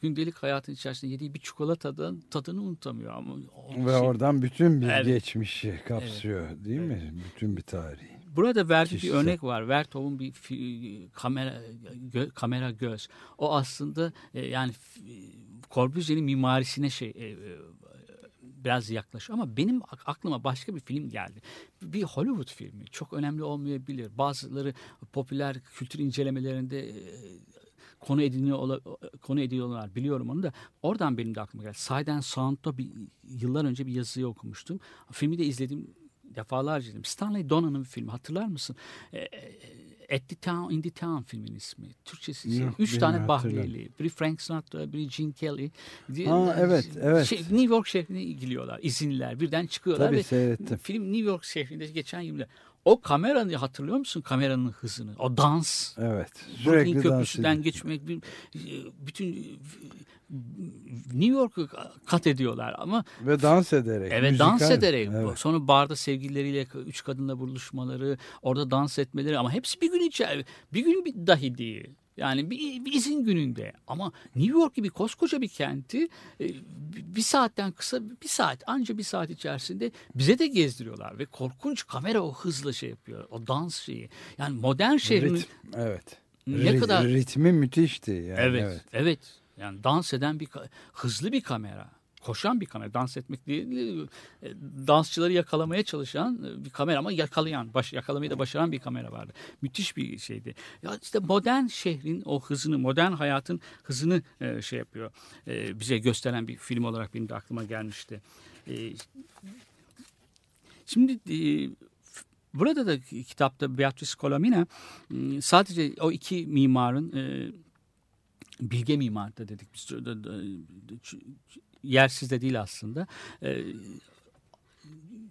gündelik hayatın içerisinde yediği bir çikolatadan tadını unutamıyor ama ve şey, oradan bütün bir evet. geçmişi kapsıyor evet. değil evet. mi? Bütün bir tarihi. Burada verdiği Kişisel. bir örnek var. Vertov'un bir kamera gö, kamera göz. O aslında e, yani Corbusier'in mimarisine şey e, e, biraz yaklaşıyor ama benim aklıma başka bir film geldi. Bir Hollywood filmi. Çok önemli olmayabilir. Bazıları popüler kültür incelemelerinde e, konu ediniyor konu ediyorlar biliyorum onu da oradan benim de aklıma geldi. Side Sound'da bir yıllar önce bir yazıyı okumuştum. Filmi de izledim defalarca izledim. Stanley Dona'nın bir filmi hatırlar mısın? E, At the Town, In the Town filmin ismi. Türkçesi Yok, üç tane Bahriyeli. Biri Frank Sinatra, biri Gene Kelly. Ha, evet, evet. Şey, New York şehrine gidiyorlar, izinler. Birden çıkıyorlar. Tabii ve seyrettim. Film New York şehrinde geçen yılda. O kameranı hatırlıyor musun kameranın hızını? O dans. Evet. Brooklyn Sürekli dans Köprüsü'den ediyor. geçmek bir- bütün New York'u kat ediyorlar ama Ve dans ederek. Evet dans müzikal. ederek. Evet. Sonra barda sevgilileriyle üç kadınla buluşmaları, orada dans etmeleri ama hepsi bir gün içer. Bir gün bir dahi değil. Yani bir, bir izin gününde ama New York gibi koskoca bir kenti e, bir saatten kısa bir saat anca bir saat içerisinde bize de gezdiriyorlar ve korkunç kamera o hızla şey yapıyor o dans şeyi yani modern şehrin Ritm, evet. Ne Rit- kadar- Ritmi müthişti. Yani, evet, evet. evet yani dans eden bir hızlı bir kamera koşan bir kamera dans etmek değil e, dansçıları yakalamaya çalışan e, bir kamera ama yakalayan baş, yakalamayı da başaran bir kamera vardı. Müthiş bir şeydi. Ya işte modern şehrin o hızını modern hayatın hızını e, şey yapıyor e, bize gösteren bir film olarak benim de aklıma gelmişti. E, şimdi e, Burada da kitapta Beatrice Colomina m, sadece o iki mimarın e, bilge mimar da dedik biz yersiz de değil aslında. E,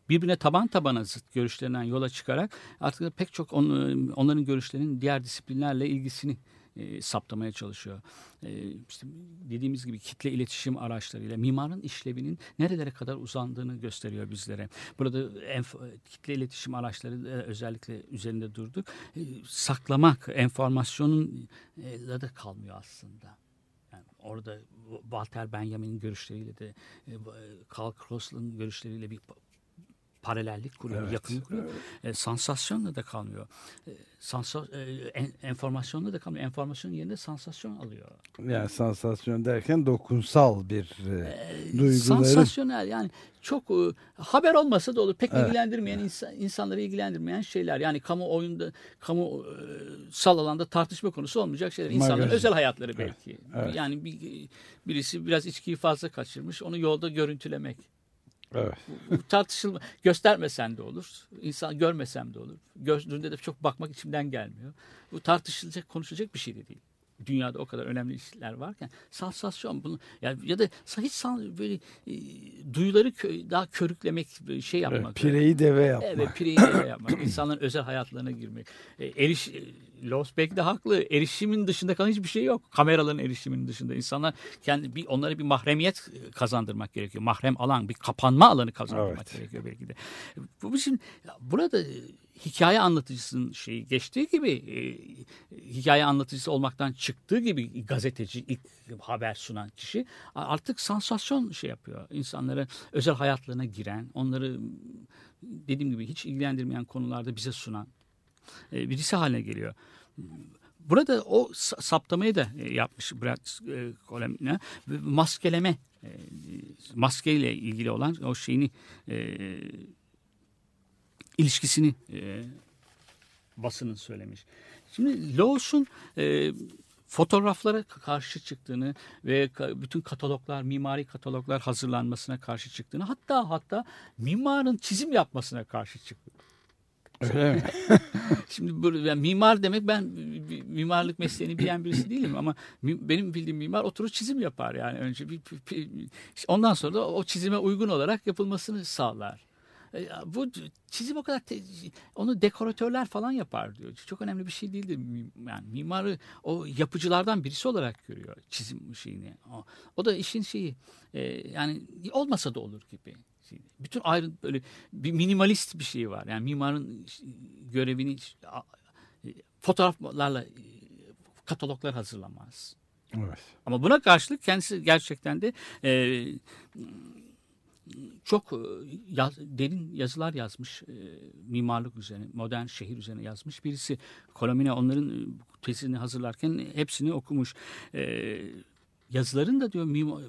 birbirine taban tabana zıt görüşlerinden yola çıkarak artık pek çok on- onların görüşlerinin diğer disiplinlerle ilgisini e, saptamaya çalışıyor. E, işte dediğimiz gibi kitle iletişim araçlarıyla mimarın işlevinin nerelere kadar uzandığını gösteriyor bizlere. Burada enf- kitle iletişim araçları da özellikle üzerinde durduk. E, saklamak, enformasyonun e, da kalmıyor aslında. Orada Walter Benjamin'in görüşleriyle de e, Karl Krossl'ın görüşleriyle bir paralellik kuruyor, Evet, yakınlık kuruyor. E, sansasyonla da kalmıyor. E, sansa, e, en, enformasyonla da kalmıyor. Enformasyonun yerine sansasyon alıyor. Yani sansasyon derken dokunsal bir e, duyguları. Sansasyonel yani çok e, haber olmasa da olur. Pek Evet. ilgilendirmeyen insan, insanları ilgilendirmeyen şeyler. Yani kamu oyunda kamu e, sal alanda tartışma konusu olmayacak şeyler. İnsanların Magazin. özel hayatları belki. evet. Yani bir, birisi biraz içkiyi fazla kaçırmış. Onu yolda görüntülemek. Evet. Tartışılma göstermesen de olur. İnsan görmesem de olur. Gördüğünde de çok bakmak içimden gelmiyor. Bu tartışılacak, konuşulacak bir şey de değil. Dünyada o kadar önemli işler varken sansasyon bunu yani ya da hiç san, böyle e, duyuları kö- daha körüklemek böyle şey evet. yapmak. Pireyi deve yapmak. Evet, pireyi de yapmak. insanların özel hayatlarına girmek. E, eriş Lost belki de haklı. Erişimin dışında kalan hiçbir şey yok. Kameraların erişiminin dışında insanlar kendi bir onlara bir mahremiyet kazandırmak gerekiyor. Mahrem alan, bir kapanma alanı kazandırmak Evet. gerekiyor belki de. Bu için burada e, hikaye anlatıcısının şeyi geçtiği gibi e, hikaye anlatıcısı olmaktan çıktığı gibi gazeteci ilk haber sunan kişi artık sansasyon şey yapıyor. İnsanlara özel hayatlarına giren, onları dediğim gibi hiç ilgilendirmeyen konularda bize sunan e, birisi haline geliyor. Burada o sa- saptamayı da e, yapmış Brad e, Colem'le. Ve Maskeleme, e, maskeyle ilgili olan o şeyini e, ilişkisini e, basının söylemiş. Şimdi Lawson e, fotoğraflara karşı çıktığını ve bütün kataloglar, mimari kataloglar hazırlanmasına karşı çıktığını hatta hatta mimarın çizim yapmasına karşı çıktı. Öyle mi? Şimdi bu, yani mimar demek ben mimarlık mesleğini bilen birisi değilim ama benim bildiğim mimar oturur çizim yapar yani önce bir, bir- bir- ondan sonra da o çizime uygun olarak yapılmasını sağlar. E, Bu çizim o kadar te- onu dekoratörler falan yapar diyor. Çok önemli bir şey değildir. Yani mimarı o yapıcılardan birisi olarak görüyor çizim şeyini. O, o da işin şeyi e, yani olmasa da olur gibi. Bütün ayrı böyle bir minimalist bir şey var. Yani mimarın görevini a- fotoğraflarla e, kataloglar hazırlamaz. Evet. Ama buna karşılık kendisi gerçekten de e, çok e, yaz- derin yazılar yazmış e, mimarlık üzerine, modern şehir üzerine yazmış birisi. Kolomine onların e, tezini hazırlarken hepsini okumuş. E, yazıların da diyor mimar,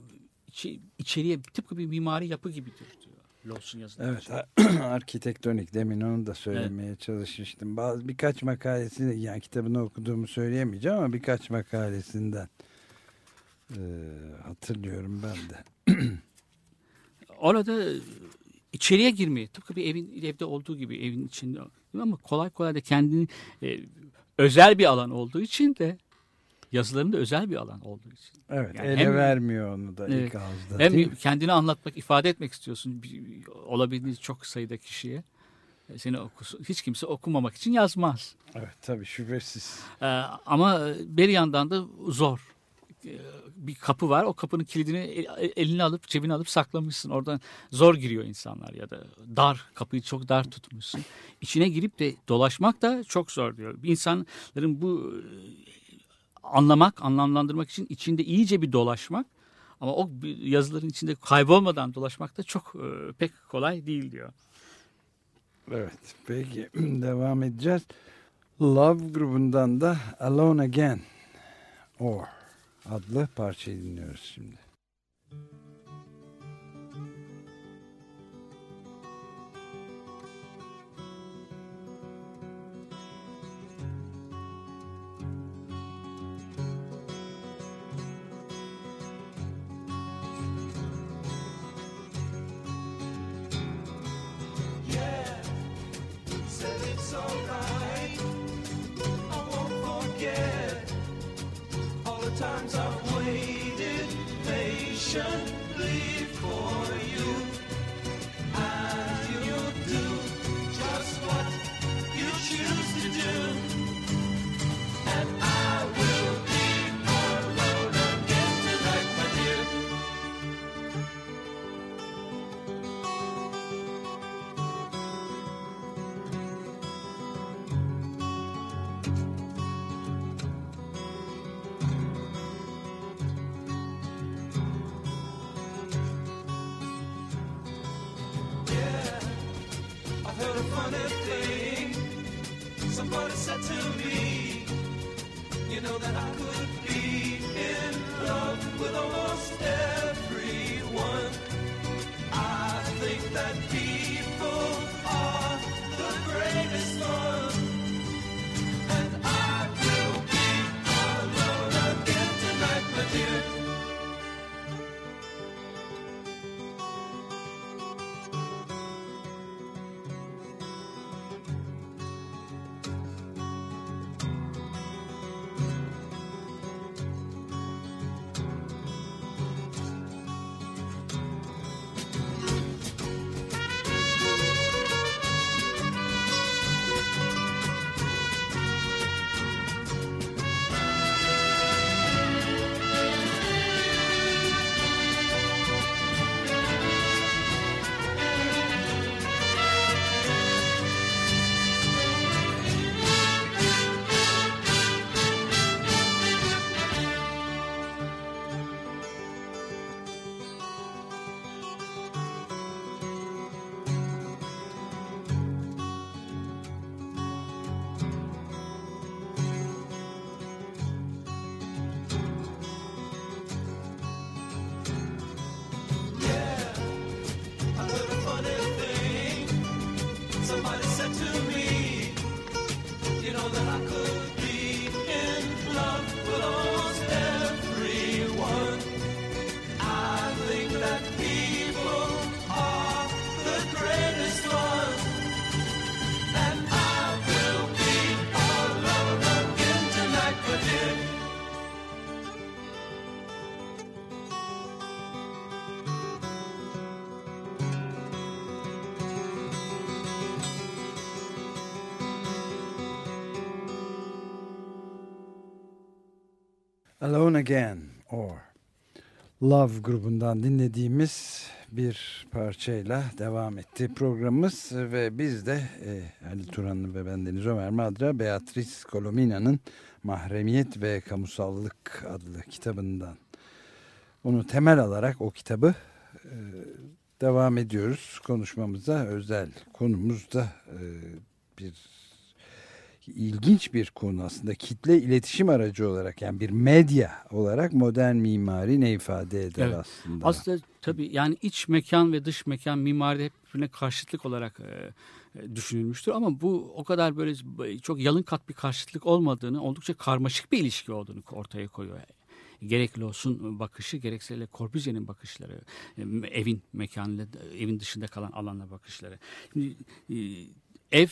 içi- içeriye tıpkı bir mimari yapı gibidir diyor. Lawson yazıları. Evet, arkitektonik demin onu da söylemeye çalışmıştım. Bazı birkaç makalesini yani kitabını okuduğumu söyleyemeyeceğim ama birkaç makalesinden e, hatırlıyorum ben de. orada içeriye girmeyi tıpkı bir evin evde olduğu gibi evin içinde ama kolay kolay da kendini e, özel bir alan olduğu için de yazılarında özel bir alan olduğu için. Evet, Yani ele hem- vermiyor onu da Evet. ilk ağızda. Hem kendini anlatmak, ifade etmek istiyorsun olabildiği çok sayıda kişiye. seni okusun. Hiç kimse okumamak için yazmaz. Evet tabii şüphesiz. Ee, ama bir yandan da zor. Ee, Bir kapı var. O kapının kilidini el- eline alıp cebine alıp saklamışsın. Oradan zor giriyor insanlar ya da dar kapıyı çok dar tutmuşsun. İçine girip de dolaşmak da çok zor diyor. İnsanların bu e, anlamak, anlamlandırmak için içinde iyice bir dolaşmak ama o yazıların içinde kaybolmadan dolaşmak da çok e, pek kolay değil diyor. Evet peki devam edeceğiz. Love grubundan da Alone Again Or adlı parçayı dinliyoruz şimdi. Somebody said to me, you know that I could be in love with almost everyone. Alone Again or Love grubundan dinlediğimiz bir parçayla devam etti programımız ve biz de e, Ali Turanlı ve bendeniz Ömer Madra Beatrice Colomina'nın Mahremiyet ve Kamusallık adlı kitabından onu temel alarak o kitabı e, devam ediyoruz. Konuşmamıza özel konumuz da e, bir ilginç bir konu aslında kitle iletişim aracı olarak yani bir medya olarak modern mimari ne ifade eder Evet. aslında. Aslında tabii yani iç mekan ve dış mekan mimari hep birbirine karşıtlık olarak e, e, düşünülmüştür. Ama bu o kadar böyle çok yalın kat bir karşıtlık olmadığını, oldukça karmaşık bir ilişki olduğunu ortaya koyuyor. Gerek Lawson bakışı gerekse Le Corbusier'in bakışları, e, evin mekanıyla evin dışında kalan alanla bakışları. Şimdi, e, ev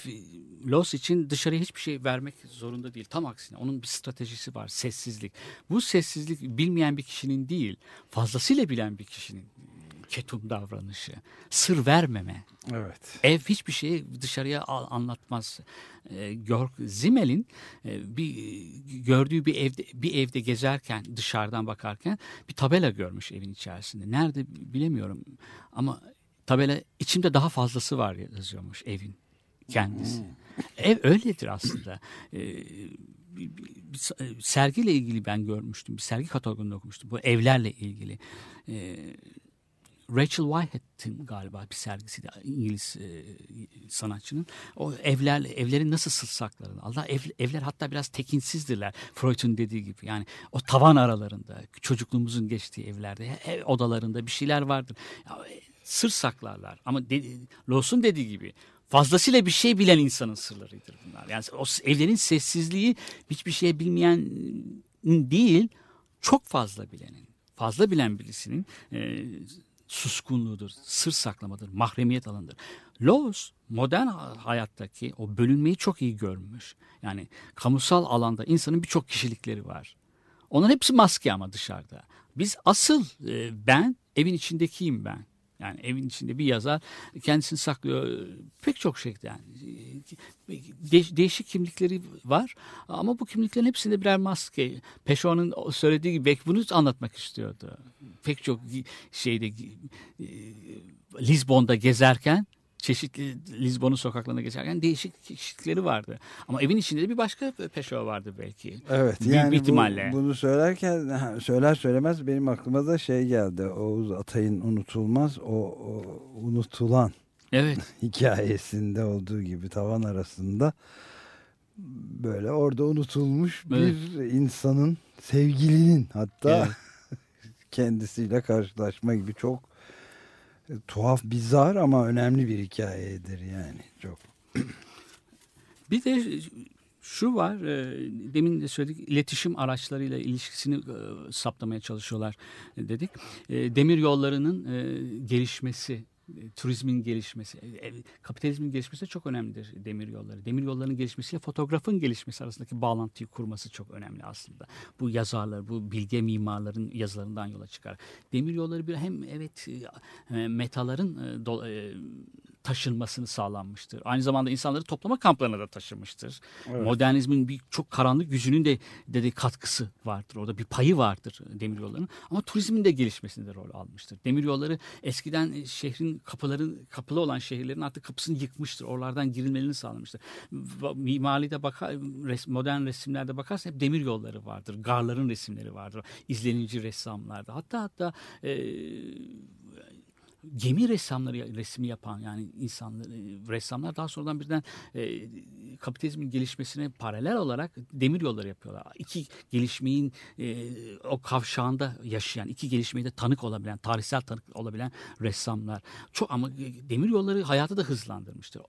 Los için dışarıya hiçbir şey vermek zorunda değil. Tam aksine onun bir stratejisi var. Sessizlik. Bu sessizlik bilmeyen bir kişinin değil, fazlasıyla bilen bir kişinin ketum davranışı, sır vermeme. Evet. Ev hiçbir şeyi dışarıya anlatmaz. E, Georg Zimmel'in e, bir gördüğü bir evde bir evde gezerken dışarıdan bakarken bir tabela görmüş evin içerisinde. Nerede bilemiyorum ama tabela içimde daha fazlası var yazıyormuş evin kendisi. Ev öyledir aslında. E, bir, e, sergiyle ilgili ben görmüştüm. Bir sergi katalogunda okumuştum. Bu evlerle ilgili. E, Rachel Whitehead'in galiba bir sergisiydi İngiliz e, sanatçının. O evler evlerin nasıl sılsaklarını. Allah ev, evler hatta biraz tekinsizdirler. Freud'un dediği gibi. Yani o tavan aralarında çocukluğumuzun geçtiği evlerde ev odalarında bir şeyler vardır. Ya, e, sır saklarlar. Ama de, Lawson dediği gibi fazlasıyla bir şey bilen insanın sırlarıdır bunlar. Yani o evlerin sessizliği hiçbir şey bilmeyen değil çok fazla bilenin. Fazla bilen birisinin e, suskunluğudur, sır saklamadır, mahremiyet alanıdır. Laws modern ha- hayattaki o bölünmeyi çok iyi görmüş. Yani kamusal alanda insanın birçok kişilikleri var. Onların hepsi maske ama dışarıda. Biz asıl e, ben evin içindekiyim ben. Yani evin içinde bir yazar kendisini saklıyor pek çok şekilde yani De- değişik kimlikleri var ama bu kimliklerin hepsinde birer maske. Peşo'nun söylediği gibi belki bunu anlatmak istiyordu. Pek çok şeyde Lizbon'da gezerken çeşitli Lizbon'un sokaklarına geçerken değişik kişilikleri vardı. Ama evin içinde de bir başka Peşo vardı belki. Evet Büyük yani bir bu- ihtimalle. bunu söylerken söyler söylemez benim aklıma da şey geldi. Oğuz Atay'ın unutulmaz o, o unutulan Evet. hikayesinde olduğu gibi tavan arasında böyle orada unutulmuş bir insanın sevgilinin hatta Evet. kendisiyle karşılaşma gibi çok e, tuhaf bizar ama önemli bir hikayedir yani çok. Bir de şu var, e, demin de söyledik, iletişim araçlarıyla ilişkisini e, saptamaya çalışıyorlar dedik. E, Demir yollarının gelişmesi, turizmin gelişmesi, e, e, kapitalizmin gelişmesi de çok önemlidir demir yolları. Demir yollarının gelişmesiyle fotoğrafın gelişmesi arasındaki bağlantıyı kurması çok önemli aslında. Bu yazarlar, bu bilge mimarların yazılarından yola çıkar. Demir yolları bir hem evet e, metaların e, e, taşınmasını sağlanmıştır. Aynı zamanda insanları toplama kamplarına da taşımıştır. Modernizmin bir çok karanlık yüzünün de dedi katkısı vardır. Orada bir payı vardır demiryollarının. Ama turizmin de gelişmesinde rol almıştır. Demiryolları eskiden e, şehrin kapıları kapalı olan şehirlerin artık kapısını yıkmıştır. Oralardan girilmelerini sağlamıştır. Mimaride bakar, modern resimlerde bakarsan hep demir yolları vardır. Garların resimleri vardır. İzlenici ressamlarda. Hatta hatta e, gemi ressamları resmi yapan yani insanlar e, ressamlar daha sonradan birden e, kapitalizmin gelişmesine paralel olarak demir yolları yapıyorlar. İki gelişmeyin e, o kavşağında yaşayan, iki gelişmeyi de tanık olabilen, tarihsel tanık olabilen ressamlar. Çok ama e, demir yolları hayatı da hızlandırmıştır.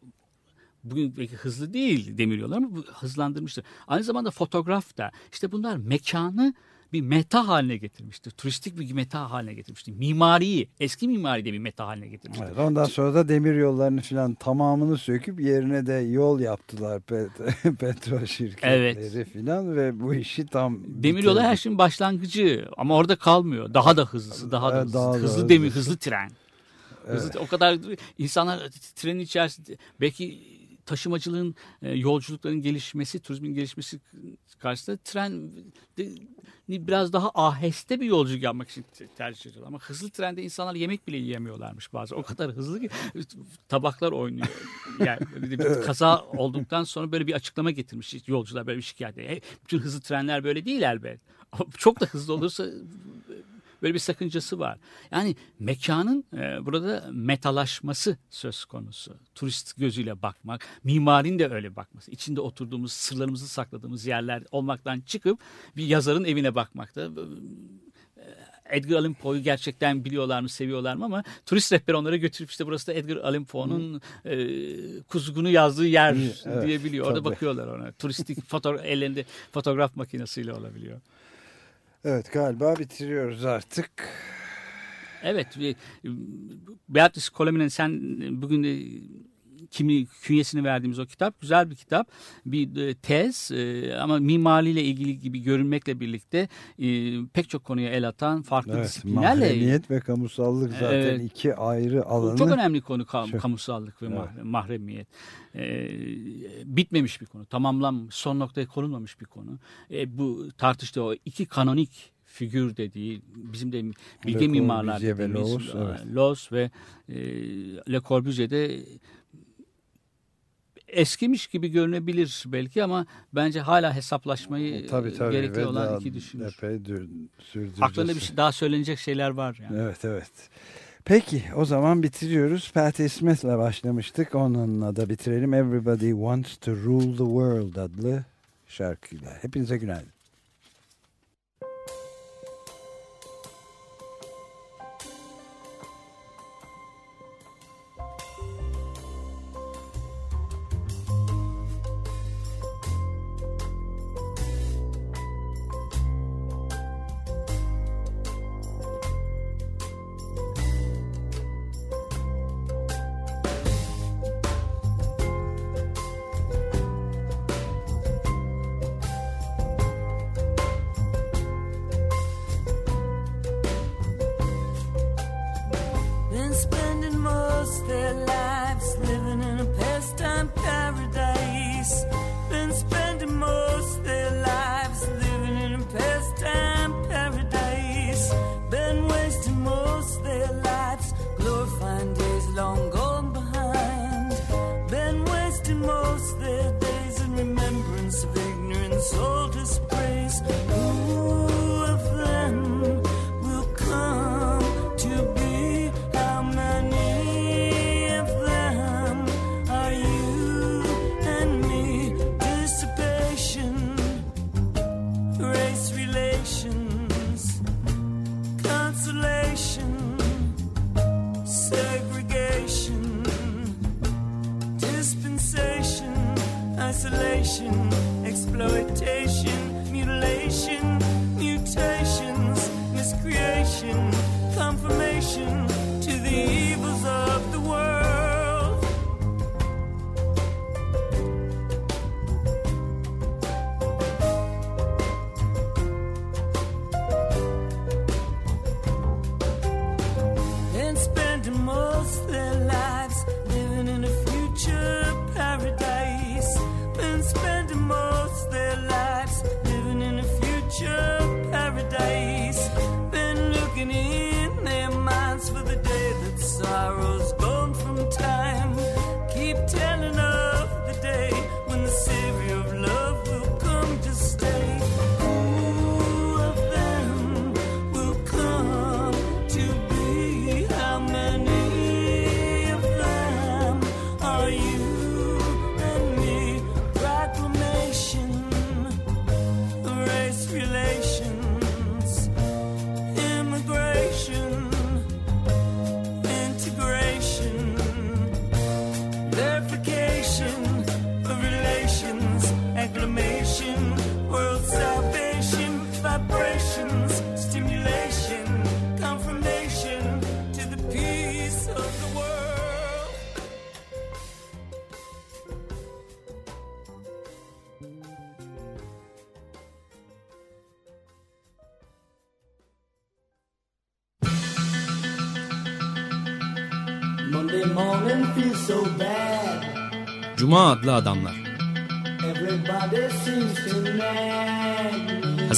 Bugün belki hızlı değil demir yolları ama hızlandırmıştır. Aynı zamanda fotoğraf da işte bunlar mekanı bir meta haline getirmiştir. Turistik bir meta haline getirmiştir. Mimariyi, eski mimari de bir meta haline getirmiştir. Evet, ondan sonra da demir yollarını falan tamamını söküp yerine de yol yaptılar pet, petrol şirketleri Evet. filan ve bu işi tam Demir yolu her şeyin başlangıcı ama orada kalmıyor. Daha da hızlısı, daha da Evet, hızlısı. daha da hızlı hızlısı. demir, hızlı tren. Hızlı, o kadar insanlar trenin içerisinde belki taşımacılığın, e, yolculukların gelişmesi, turizmin gelişmesi karşısında tren biraz daha aheste bir yolculuk yapmak için te- tercih ediyorlar. Ama hızlı trende insanlar yemek bile yiyemiyorlarmış bazı. O kadar hızlı ki tabaklar oynuyor. Yani bir kaza olduktan sonra böyle bir açıklama getirmiş yolcular böyle bir şikayet. E, bütün hızlı trenler böyle değil elbet. Çok da hızlı olursa böyle bir sakıncası var. Yani mekanın e, burada metalaşması söz konusu. Turist gözüyle bakmak, mimarin de öyle bakması. İçinde oturduğumuz, sırlarımızı sakladığımız yerler olmaktan çıkıp bir yazarın evine bakmakta. E, Edgar Allan Poe'yu gerçekten biliyorlar mı, seviyorlar mı ama turist rehber onlara götürüp işte burası da Edgar Allan Poe'nun e, kuzgunu yazdığı yer Evet, diyebiliyor. Orada tabii. bakıyorlar ona. Turistik foto ellerinde fotoğraf makinesiyle olabiliyor. Evet galiba bitiriyoruz artık. Evet. Beatrice Coleman'ın sen bugün kimi künyesini verdiğimiz o kitap güzel bir kitap. Bir e, tez e, ama mimariyle ilgili gibi görünmekle birlikte e, pek çok konuya el atan farklı Evet, disiplinlerle mahremiyet ve kamusallık zaten Evet. iki ayrı alanı. çok önemli konu kam- Çok. kamusallık ve Evet. mah- mahremiyet. Bitmemiş bir konu, tamamlanmış, son noktaya konulmamış bir konu. Bu tartıştığı o iki kanonik figür dediği bizim de bilge Le mimarlar Corbusier ve dediğimiz Loos, evet. Loos ve e, Le Corbusier'de eskimiş gibi görünebilir belki ama bence hala hesaplaşmayı tabii, tabii. gerekli olan iki düşünür. Epey dür- sürdüreceğiz. Aklında bir şey, daha söylenecek şeyler var yani. Evet evet. Peki o zaman bitiriyoruz. Patti Smith'le başlamıştık. Onunla da bitirelim. Everybody Wants to Rule the World adlı şarkıyla. Hepinize günaydın.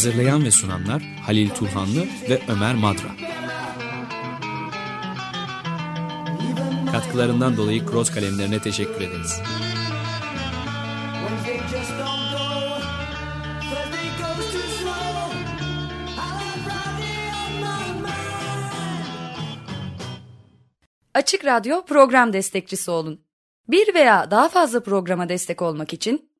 Hazırlayan ve sunanlar Halil Turhanlı ve Ömer Madra. Katkılarından dolayı Cross kalemlerine teşekkür ederiz. Açık Radyo program destekçisi olun. Bir veya daha fazla programa destek olmak için